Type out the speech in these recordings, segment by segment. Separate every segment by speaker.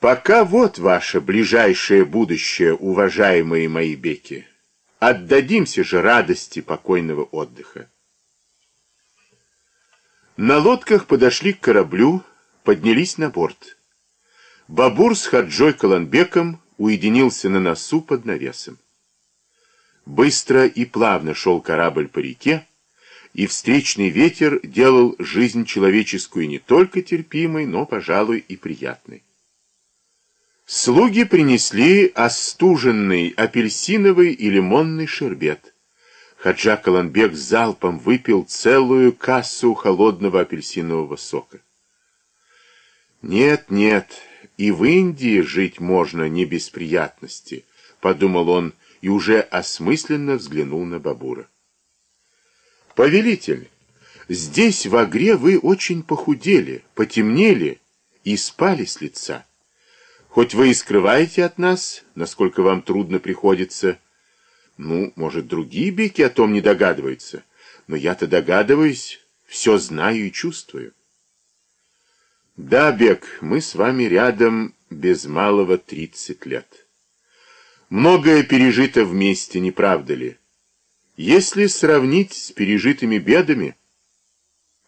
Speaker 1: Пока вот ваше ближайшее будущее, уважаемые мои беки. Отдадимся же радости покойного отдыха. На лодках подошли к кораблю, поднялись на борт. Бабур с Хаджой Каланбеком уединился на носу под навесом. Быстро и плавно шел корабль по реке, и встречный ветер делал жизнь человеческую не только терпимой, но, пожалуй, и приятной. Слуги принесли остуженный апельсиновый и лимонный шербет. Хаджа Каланбек залпом выпил целую кассу холодного апельсинового сока. «Нет, нет, и в Индии жить можно не без приятности», — подумал он и уже осмысленно взглянул на Бабура. «Повелитель, здесь в Агре вы очень похудели, потемнели и спали с лица». Хоть вы и скрываете от нас, насколько вам трудно приходится. Ну, может, другие беки о том не догадываются. Но я-то догадываюсь, все знаю и чувствую. Да, Бек, мы с вами рядом без малого тридцать лет. Многое пережито вместе, не правда ли? Если сравнить с пережитыми бедами,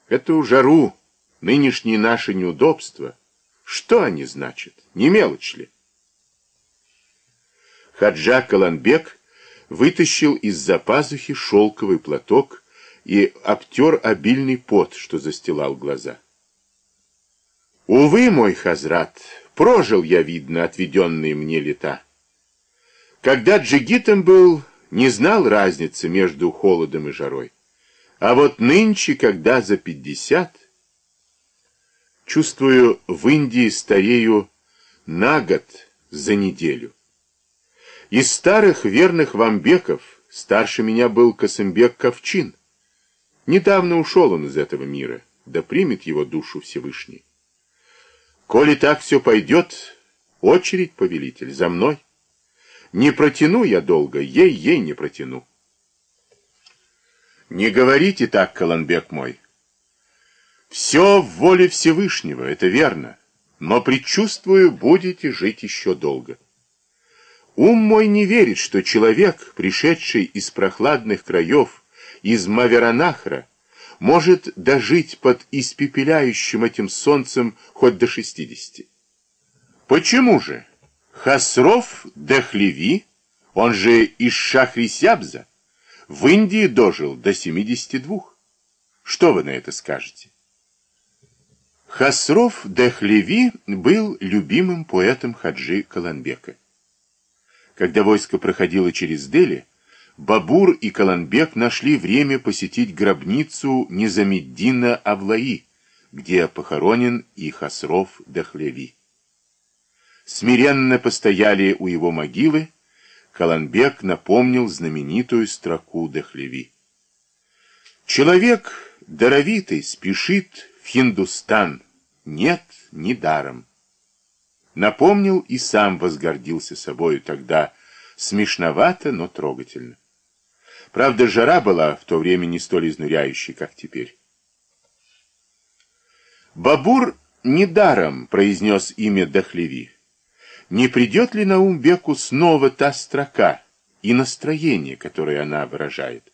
Speaker 1: эту жару, нынешние наши неудобства, что они значат? Не мелочь ли? Хаджа Каланбек вытащил из-за пазухи шелковый платок и обтер обильный пот, что застилал глаза. Увы, мой хазрат, прожил я, видно, отведенные мне лета. Когда джигитом был, не знал разницы между холодом и жарой. А вот нынче, когда за пятьдесят, Чувствую, в Индии старею на год за неделю. Из старых верных вамбеков старше меня был Косымбек Ковчин. Недавно ушел он из этого мира, да примет его душу Всевышний. Коли так все пойдет, очередь, повелитель, за мной. Не протяну я долго, ей-ей не протяну. Не говорите так, Каланбек мой. Все в воле Всевышнего, это верно, но предчувствую, будете жить еще долго. Ум мой не верит, что человек, пришедший из прохладных краев, из Маверанахра, может дожить под испепеляющим этим солнцем хоть до шестидесяти. Почему же? Хасров Дахлеви, он же из Шахрисябза, в Индии дожил до семидесяти двух. Что вы на это скажете? Хасров Дехлеви был любимым поэтом Хаджи Каланбека. Когда войско проходило через Дели, Бабур и Каланбек нашли время посетить гробницу Низамеддина Авлаи, где похоронен и Хасров Дехлеви. Смиренно постояли у его могилы, Каланбек напомнил знаменитую строку Дехлеви. «Человек даровитый спешит Хиндустан. Нет, не даром. Напомнил и сам возгордился собою тогда, смешновато, но трогательно. Правда, жара была в то время не столь изнуряющей, как теперь. Бабур недаром произнес имя Дахлеви. Не придет ли на ум Беку снова та строка и настроение, которое она выражает?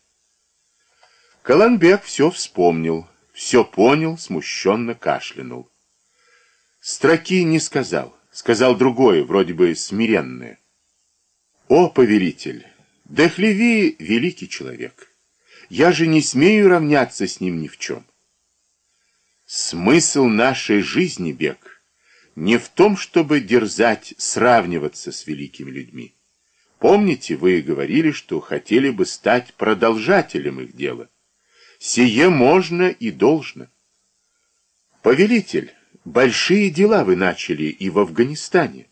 Speaker 1: Каланбек все вспомнил, все понял, смущенно кашлянул. Строки не сказал, сказал другое, вроде бы смиренное. О, повелитель, Дехлеви — великий человек. Я же не смею равняться с ним ни в чем. Смысл нашей жизни, Бег, не в том, чтобы дерзать, сравниваться с великими людьми. Помните, вы говорили, что хотели бы стать продолжателем их дела. Сие можно и должно. Повелитель, большие дела вы начали и в Афганистане.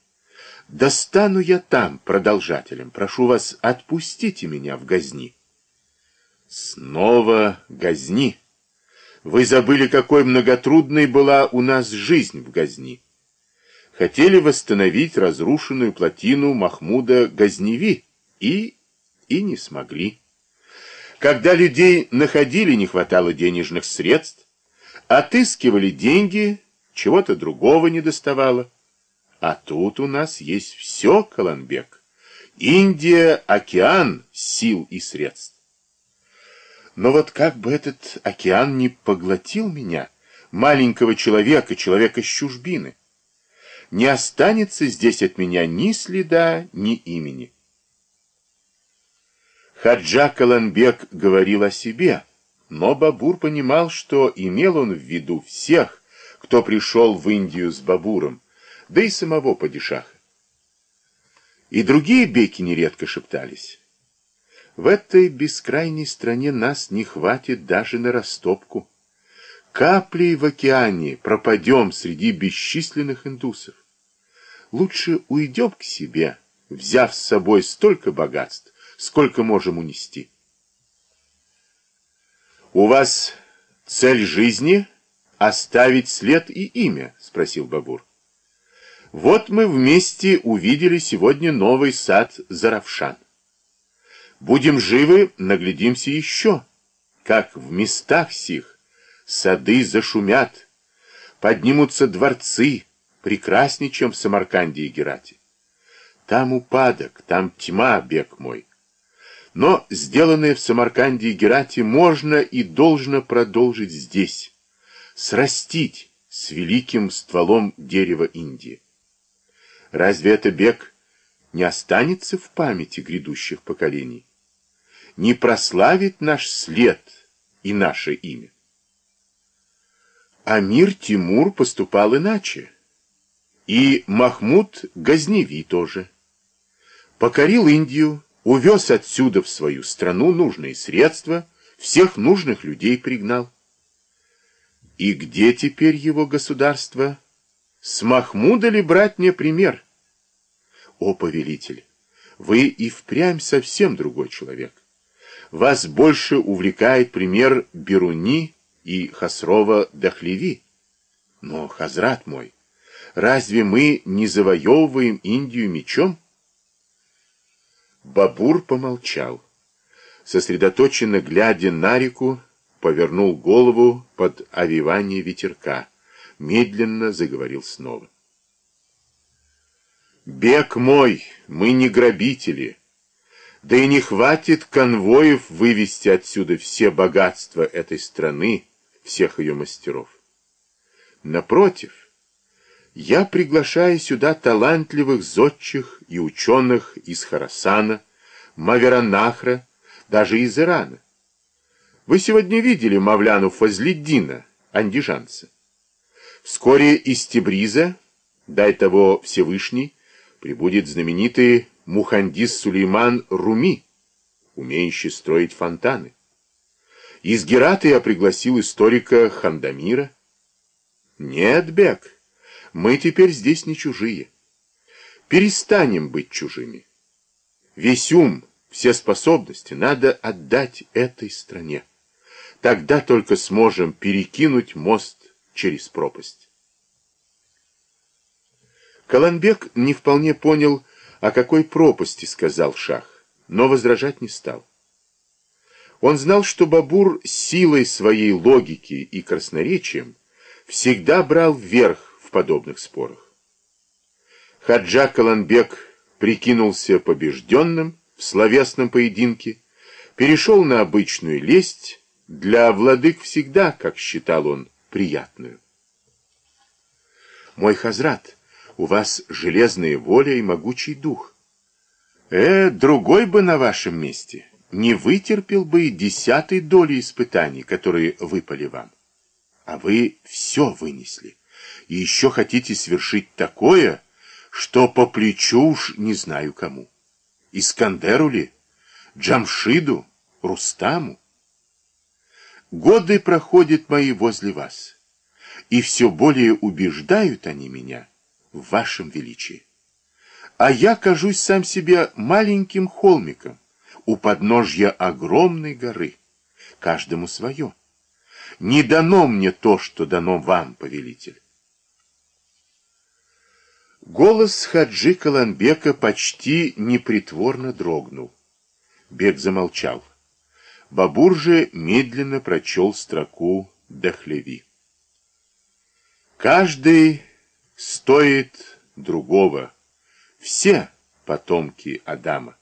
Speaker 1: Достану я там продолжателем. Прошу вас, отпустите меня в Газни. Снова Газни. Вы забыли, какой многотрудной была у нас жизнь в Газни. Хотели восстановить разрушенную плотину Махмуда Газневи и... и не смогли. Когда людей находили, не хватало денежных средств, отыскивали деньги, чего-то другого не доставало. А тут у нас есть все, Каланбек. Индия — океан сил и средств. Но вот как бы этот океан не поглотил меня, маленького человека, человека с чужбины, не останется здесь от меня ни следа, ни имени. Хаджа Каланбек говорил о себе, но Бабур понимал, что имел он в виду всех, кто пришел в Индию с Бабуром, да и самого падишаха. И другие беки нередко шептались. В этой бескрайней стране нас не хватит даже на растопку. Каплей в океане пропадем среди бесчисленных индусов. Лучше уйдем к себе, взяв с собой столько богатств, сколько можем унести. «У вас цель жизни — оставить след и имя?» — спросил Бабур. «Вот мы вместе увидели сегодня новый сад Заравшан. Будем живы, наглядимся еще, как в местах сих сады зашумят, поднимутся дворцы, прекраснее, чем в Самарканде и Герате. Там упадок, там тьма, бег мой. Но сделанное в Самарканде и Герате можно и должно продолжить здесь, срастить с великим стволом дерева Индии. Разве это бег не останется в памяти грядущих поколений? Не прославит наш след и наше имя? А мир Тимур поступал иначе. И Махмуд Газневи тоже. Покорил Индию, увез отсюда в свою страну нужные средства, всех нужных людей пригнал. И где теперь его государство? С Махмуда ли брать мне пример? О, повелитель, вы и впрямь совсем другой человек. Вас больше увлекает пример Беруни и Хасрова Дахлеви. Но, Хазрат мой, разве мы не завоевываем Индию мечом? Бабур помолчал. Сосредоточенно глядя на реку, повернул голову под овивание ветерка. Медленно заговорил снова. «Бег мой, мы не грабители, да и не хватит конвоев вывести отсюда все богатства этой страны, всех ее мастеров. Напротив, я приглашаю сюда талантливых зодчих и ученых из Харасана, Маверанахра, даже из Ирана. Вы сегодня видели Мавляну Фазлиддина, андижанца. Вскоре из Тебриза, дай того Всевышний, прибудет знаменитый Мухандис Сулейман Руми, умеющий строить фонтаны. Из Герата я пригласил историка Хандамира. Нет, Бек, мы теперь здесь не чужие. Перестанем быть чужими. Весь ум, все способности надо отдать этой стране. Тогда только сможем перекинуть мост через пропасть. Каланбек не вполне понял, о какой пропасти сказал Шах, но возражать не стал. Он знал, что Бабур силой своей логики и красноречием всегда брал вверх подобных спорах. Хаджа Каланбек прикинулся побежденным в словесном поединке, перешел на обычную лесть, для владык всегда, как считал он, приятную. «Мой хазрат, у вас железная воля и могучий дух. Э, другой бы на вашем месте не вытерпел бы и десятой доли испытаний, которые выпали вам. А вы все вынесли и еще хотите свершить такое, что по плечу уж не знаю кому. Искандеру ли? Джамшиду? Рустаму? Годы проходят мои возле вас, и все более убеждают они меня в вашем величии. А я кажусь сам себе маленьким холмиком у подножья огромной горы, каждому свое. Не дано мне то, что дано вам, повелитель. Голос Хаджи Каланбека почти непритворно дрогнул. Бек замолчал. Бабур же медленно прочел строку Дахлеви. Каждый стоит другого. Все потомки Адама.